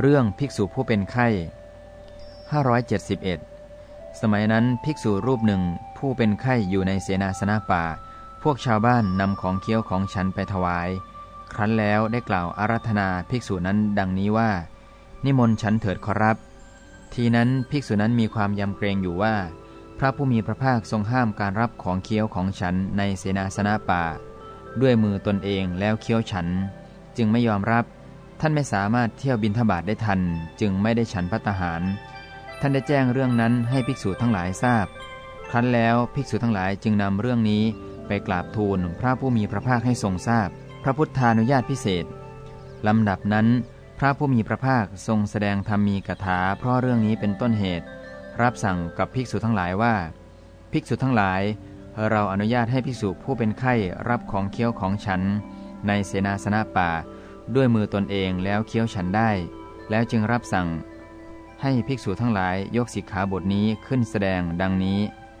เรื่องภิกษุผู้เป็นไข้ 571 สมัยนั้นภิกษุรูปหนึ่งผู้เป็นไข้อยู่ในเสนาสนะป่า พวกชาวบ้านนำของเคี้ยวของฉันไปถวาย ครั้นแล้วได้กล่าวอารัธนาภิกษุนั้นดังนี้ว่า นิมนต์ฉันเถิดขอรับ ทีนั้นภิกษุนั้นมีความยำเกรงอยู่ว่า พระผู้มีพระภาคทรงห้ามการรับของเคี้ยวของฉันในเสนาสนะป่า ด้วยมือตนเองแล้วเคี้ยวฉัน จึงไม่ยอมรับ ท่านไม่สามารถเที่ยวบินทบาทได้ทัน จึงไม่ได้ฉันพัตหาร ท่านได้แจ้งเรื่องนั้นให้ภิกษุทั้งหลายทราบ ครั้นแล้วภิกษุทั้งหลายจึงนำเรื่องนี้ไปกราบทูลพระผู้มีพระภาคให้ทรงทราบพระพุทธานุญาตพิเศษลำดับนั้น พระผู้มีพระภาคทรงแสดงธรรมีกถาเพราะเรื่องนี้เป็นต้นเหตุ รับสั่งกับภิกษุทั้งหลายว่า ภิกษุทั้งหลาย เราอนุญาตให้ภิกษุผู้เป็นไข้รับของเคี้ยวของฉัน ในเสนาสนะป่า ด้วยมือตนเองแล้วเคี้ยวฉันได้ แล้วจึงรับสั่ง ให้ภิกษุทั้งหลายยกสิกขาบทนี้ขึ้นแสดงดังนี้